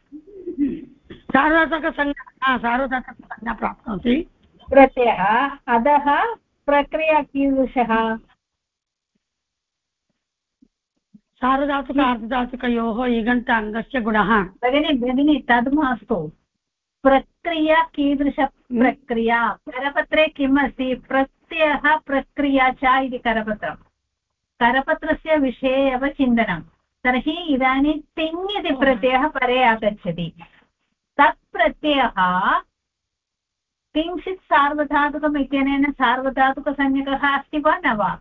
सार्वधातुकसंज्ञा सार्वधातुकसंज्ञा प्राप्नोति। प्रत्ययः। अधः प्रक्रिया कीदृशः? सार्वधातुक अर्धधातुकयोः इगन्त अङ्गस्य गुणः। भगिनि भगिनि तद् मास्तु प्रक्रिया? कीदृशप्रक्रिया करपत्रे किम् अस्ति? प्रत्ययः प्रक्रिया च इति करपत्रम्। करपत्रस्य विषये एव चिन्तनं। तर्हि इदानीं तिङ् इति प्रत्ययः परे आगच्छति। तत् प्रत्ययः किञ्चित् सार्वधातुकम् इत्यनेन सार्वधातुकसंज्ञकः अस्ति वा न वा?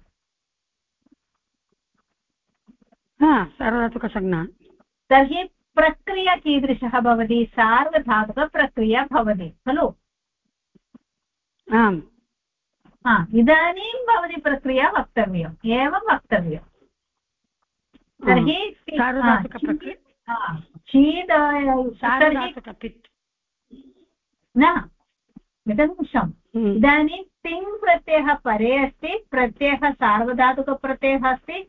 सार्वधातुकसंज्ञा। तर्हि प्रक्रिया कीदृशः भवति? सार्वधातुकप्रक्रिया भवति खलु? आम्। हा इदानीं भवती प्रक्रिया वक्तव्यम् एवं वक्तव्यम् तर्हि न हम्म। इदानीं तिङ् प्रत्ययः परे अस्ति प्रत्ययः सार्वधातुकप्रत्ययः अस्ति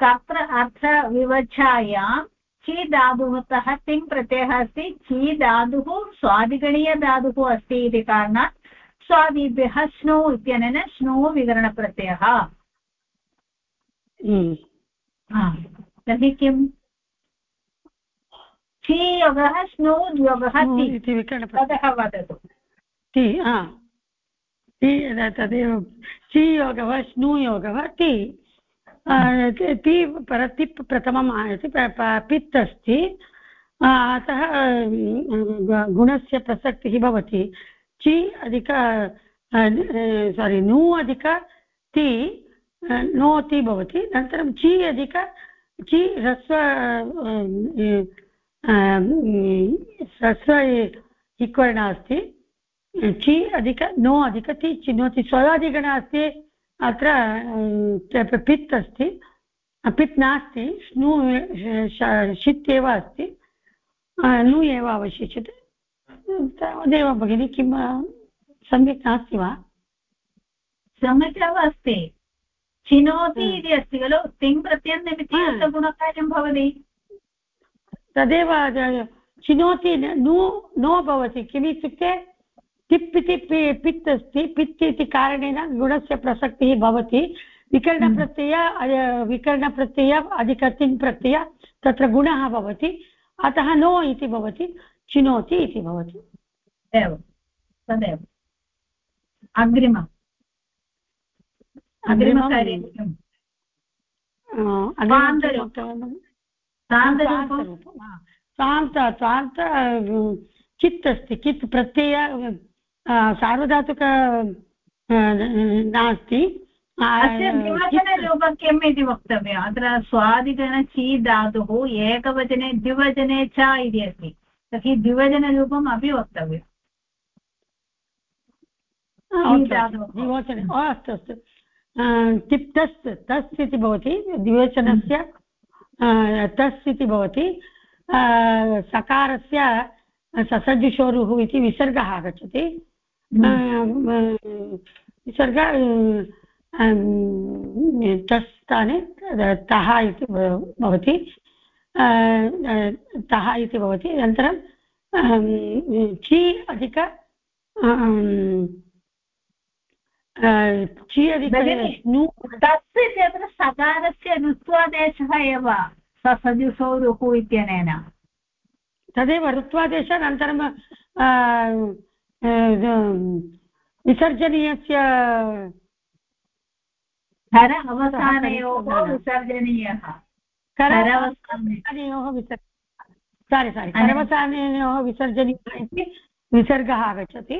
कर्त्र अर्थविवक्षायां ची धातुतः तिङ् प्रत्ययः अस्ति ची धातुः स्वादिगणीयधातुः अस्ति इति कारणात् स्वादिभ्यः स्नो इत्यनेन स्नो विकरणप्रत्ययः। तर्हि किम्? ची योगः स्नो योगः इति ततः वदतु। ति ति तदेव। चि योगः स्नु योगः ति। ति- ति पर प्रथमम् आयाति पित् अस्ति। अतः गुणस्य प्रसक्तिः भवति। चि अधिक सारि नु अधिक ति अ, नो ति भवति। अनन्तरं चि अधिक चि ह्रस्व ह्रस्व इक्वर्ण अस्ति चि अधिक नो अधिक ति चिनोति स्वरादिगण अस्ति अत्र पित् अस्ति। पित् नास्ति स्नु षित् एव अस्ति। नु एव अवशिष्यते। तावदेव भगिनि किं सम्यक् नास्ति वा? सम्यक् एव अस्ति। चिनोति। इति अस्ति खलु। तिङ् प्रत्ययनिमित्ते। गुणकार्यं भवति। तदेव चिनोति न- नु भवति। किमित्युक्ते तिप् इति पित् अस्ति। पित् इति कारणेन गुणस्य प्रसक्तिः भवति। विकरणप्रत्यय विकरणप्रत्यय अधिकतिङ् प्रत्यय तत्र गुणः भवति। अतः नो इति भवति। चिनोति इति भवति। एवं तदेव अग्रिमकार्यं अग्रिमं हा। स्वान्त स्वान्त कित् अस्ति कित् प्रत्यय सार्वधातुक नास्ति। द्विवचनरूपं किम् इति वक्तव्यम्? अत्र स्वादिगणची धातुः एकवचने द्विवचने च इति अस्ति। तर्हि द्विवचनरूपम् अपि वक्तव्यम्। द्विवचने अस्तु अस्तु। तिप्तस् तस् इति भवति द्विवचनस्य तस् इति भवति। सकारस्य ससजुषोरुः इति विसर्गः आगच्छति। विसर्ग तस् स्थाने तः इति भवति। तः इति भवति। अनन्तरं चि अधिक चि अधिक तस् इत्यत्र सकारस्य ऋत्वादेशः एव ससजुसौरुः इत्यनेन। तदेव ऋत्वादेश अनन्तरं विसर्जनीयस्य खर अवसानयोः विसर्जनीयः। करवसानयोः विसर् सारि सारि करवसानयोः विसर्जनीयः इति विसर्गः आगच्छति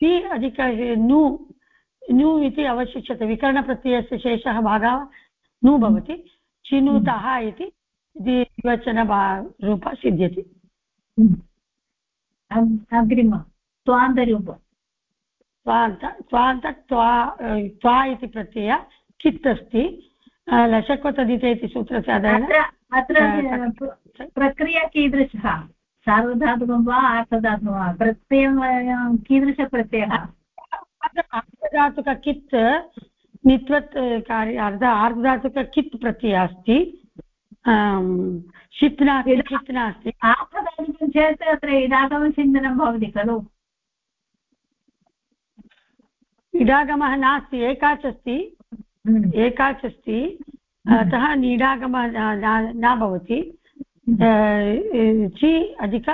ति अधिक नु नु इति अवशिष्यते. विकरणप्रत्ययस्य शेषः भागः नु भवति. चिनुतः इति द्विवचन रूप सिद्ध्यति अग्रिम. स्वान्तरूप स्वान्त स्वान्त त्वा त्वा इति प्रत्यय चित् अस्ति लशक्वतदिते इति सूत्रस्य आधारेण अत्र प्रक्रिया कीदृशः सार्वधातुकं वा आर्थधातुकं वा प्रत्ययं कीदृशप्रत्ययः आर्धधातुक कित् नित्वत् कार्य अर्ध आर्धधातुक कित् प्रत्ययः अस्ति षित् नास्ति चित् नास्ति आर्थधातुकं चेत् अत्र इडागमचिन्तनं भवति खलु इडागमः नास्ति एकाच् अस्ति हम्म। एकाच् अस्ति अतः नीडागमः न भवति। चि अधिक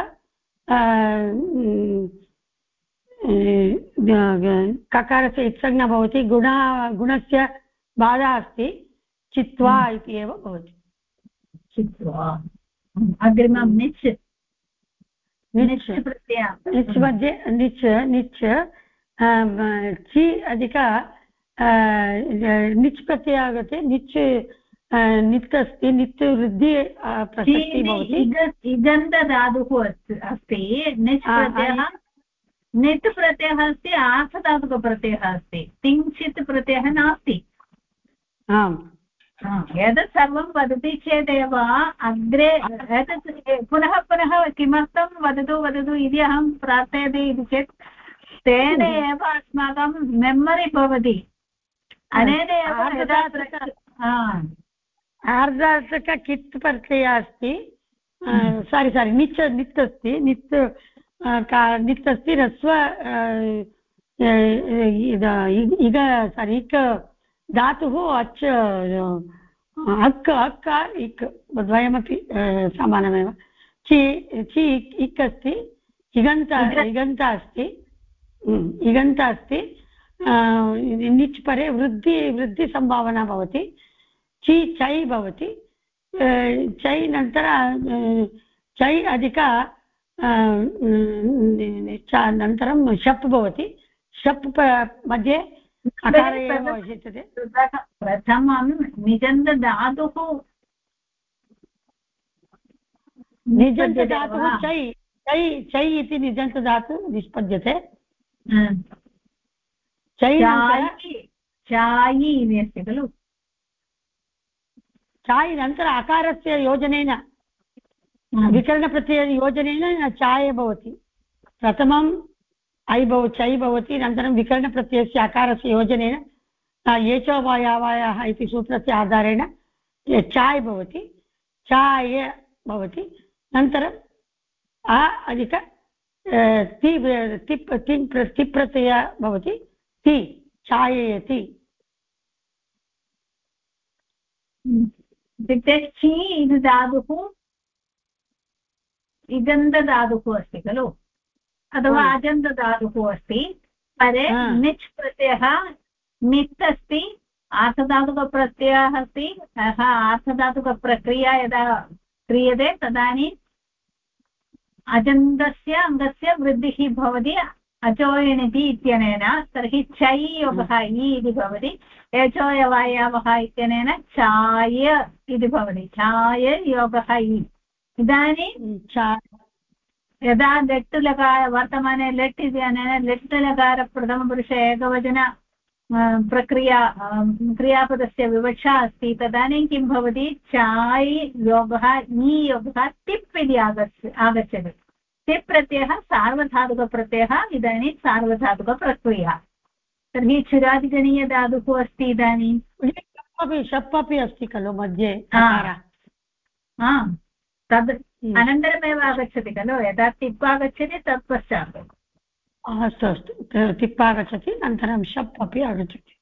ककारस्य इत्संज्ञा भवति। गुण गुणस्य बाधा अस्ति। चित्वा हम्म। इति एव भवति। चित्वा। अग्रिमं निच्। निच्। निच् मध्ये निच् निच् चि अधिक निच् प्रत्यय आगते निच् नित् अस्ति नित् वृद्धि प्रसक्तिः भवति इगन्धधातुः अस्ति निच् प्रत्ययः निट् प्रत्ययः अस्ति आर्थधातुकप्रत्ययः अस्ति किञ्चित् प्रत्ययः नास्ति आम् एतत् सर्वं वदति चेदेव अग्रे एतत् पुनः पुनः किमर्थं वदतु वदतु इति अहं प्रार्थयते इति चेत् तेन एव अस्माकं मेमरि भवति अनेन एव आर्धार्थक कित् प्रत्ययः अस्ति. सारि सारि निच् नित् अस्ति. नित् नित् अस्ति रस्व इग सारि इक् धातुः अच् अक् अक् इक् द्वयमपि समानमेव. चि चि इक् अस्ति. इगन्त इगन्त अस्ति. इगन्त अस्ति. निच् परे वृद्धि वृद्धिसम्भावना भवति। चि चै भवति। चै नन्तर चै अधिक अनन्तरं शप् भवति। शप् मध्ये अकार एव अवशिष्यते प्रथमं निजन्तधातुः निजन्तधातुः चै चै चै इति निजन्तधातुः निष्पद्यते। चायि इति अस्ति खलु। चाय् अनन्तरम् अकारस्य योजनेन विकरणप्रत्यययोजनेन चाय भवति। प्रथमम् ऐ भव चै भवति अनन्तरं विकरणप्रत्ययस्य अकारस्य योजनेन एचोवायावायाः इति सूत्रस्य आधारेण चाय् भवति चाय भवति। अनन्तरम् अ अधिक ति तिप् तिङ् तिप्रत्यय भवति। ति चाययति इत्युक्ते ची इति धातुः इगन्धधातुः अस्ति खलु? अथवा अजन्तधातुः अस्ति परे निच् प्रत्ययः नित् अस्ति आर्थधातुकप्रत्ययः अस्ति सः आर्थधातुकप्रक्रिया यदा क्रियते तदानीम् अजन्तस्य अङ्गस्य वृद्धिः भवति। अचोयणिति इत्यनेन तर्हि चै योगः इ इति भवति। एचोयवायावः इत्यनेन चाय इति भवति। चाय योगः इ। इदानीं यदा लेट् लकार वर्तमाने लेट् इति अनेन लेट् लकार प्रथमपुरुष एकवचन प्रक्रिया क्रियापदस्य विवक्षा अस्ति। तदानीं किं भवति? चाय् योगः इ योगः टिप् इति आगच्छ आगच्छति। टिप् प्रत्ययः सार्वधातुकप्रत्ययः इदानीं सार्वधातुकप्रक्रिया। तर्हि क्षुरादिगणीयधातुः अस्ति इदानीं? अपि शप् अपि अस्ति खलु मध्ये तद् हम्म। अनन्तरमेव आगच्छति खलु यदा टिप् आगच्छति तत् पश्चात्। अस्तु अस्तु। टिप् आगच्छति अनन्तरं शप् अपि आगच्छति।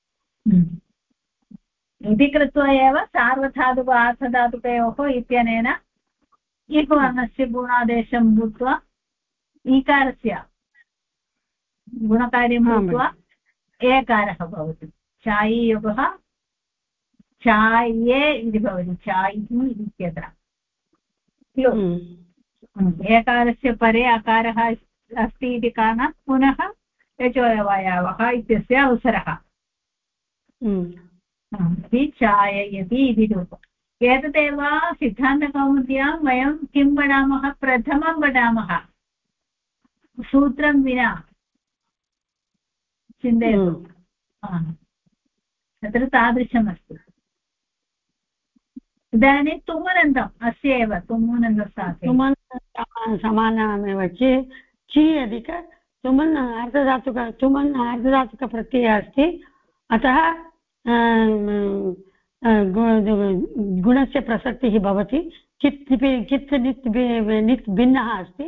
इति कृत्वा एव सार्वधातुक आर्थधातुकयोः इत्यनेन इह्वर्णस्य गुणादेशं भूत्वा ईकारस्य। गुणकार्यं भूत्वा एकारः भवति। चायीयुगः चाये इति भवति चायि इत्यत्र। एकारस्य परे अकारः अस्ति इति कारणात् पुनः यचोयवायावः इत्यस्य अवसरः। इति चाययति इति रूपम्। एतदेव सिद्धान्तकौमुद्यां वयं किं वदामः? प्रथमं वदामः। सूत्रं विना चिन्तयतु तत्र तादृशमस्ति इदानीं तुमुनन्दम् अस्य एव तुमुनन्दसाथे तुमन् समानमेव चि चि अधिक तुमन् अर्धधातुक तुमन् अर्धधातुकप्रत्ययः अस्ति अतः गुणस्य प्रसक्तिः भवति चित् चित् नित् नित् भिन्नः अस्ति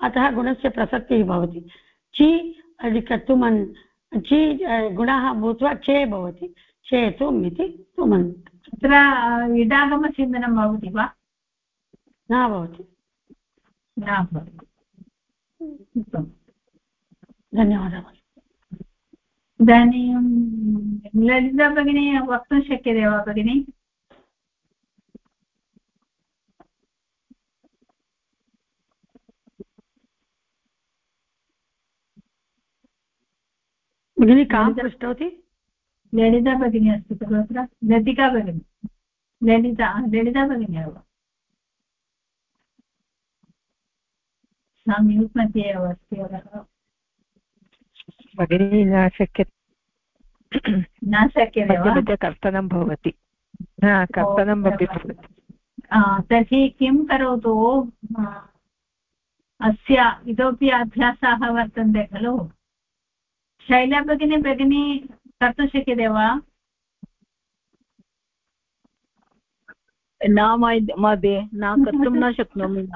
अतः गुणस्य प्रसक्तिः भवति। चि अधिक तुमन् चि गुणः भूत्वा चे भवति। चेतुम् इति तुमन्। तत्र इडागमचिन्तनं भवति वा? न भवति। न भवति। धन्यवादः। इदानीं ललिता भगिनी वक्तुं शक्यते वा भगिनि? भगिनी कां पृष्टवती ललिता भगिनी अस्ति खलु अत्र लतिका भगिनी ललिता ललिता भगिनी एव सा म्यूट् मध्ये एव अस्ति भगिनी न शक्यते न शक्यते कर्तनं भवति। न कर्तनम् अपि भवति। तर्हि किं करोतु? अस्य इतोपि अभ्यासाः वर्तन्ते खलु? शैला भगिनी भगिनी कर्तुं शक्यते वा न मध्ये न कर्तुं न शक्नोमि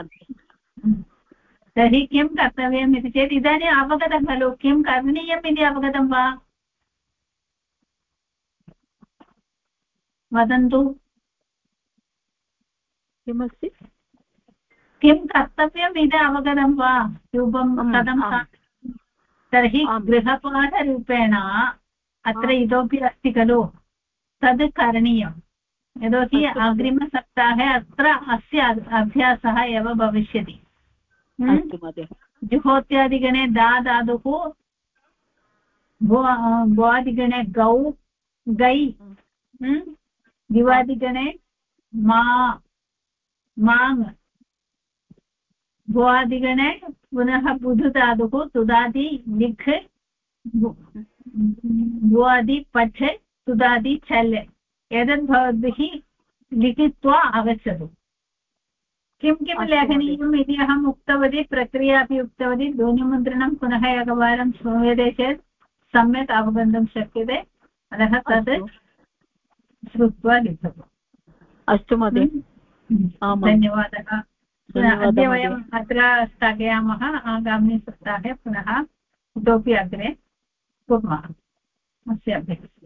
तर्हि किं कर्तव्यम् इति चेत् इदानीम् अवगतं खलु किं करणीयम् इति अवगतं वा वदन्तु किमस्ति किं कर्तव्यम् इति अवगतं वा रूपं कथं तर्हि गृहपाठरूपेण अत्र इतोपि अस्ति खलु। तद् करणीयं यतोहि अग्रिमसप्ताहे अत्र अस्य अभ्यासः एव भविष्यति। जुहोत्यादिगणे दा धातुः भुवादिगणे गौ गै दिवादिगणे मा माङ्। भुवादिगणे पुनः बुधु धातुः तुदादि लिख् भुवादि पठ सुदादि छल् एतद् भवद्भिः लिखित्वा आगच्छतु। किं किं लेखनीयम् इति अहम् उक्तवती प्रक्रिया अपि उक्तवती। ध्वनिमुद्रणं पुनः एकवारं श्रूयते चेत् सम्यक् अवगन्तुं शक्यते। अतः तद् श्रुत्वा लिखतु। अस्तु महोदय। धन्यवादः। अद्य वयम् अत्र स्थगयामः आगामिनि सप्ताहे पुनः इतोपि अग्रे कुर्मः। अस्य अभ्यासः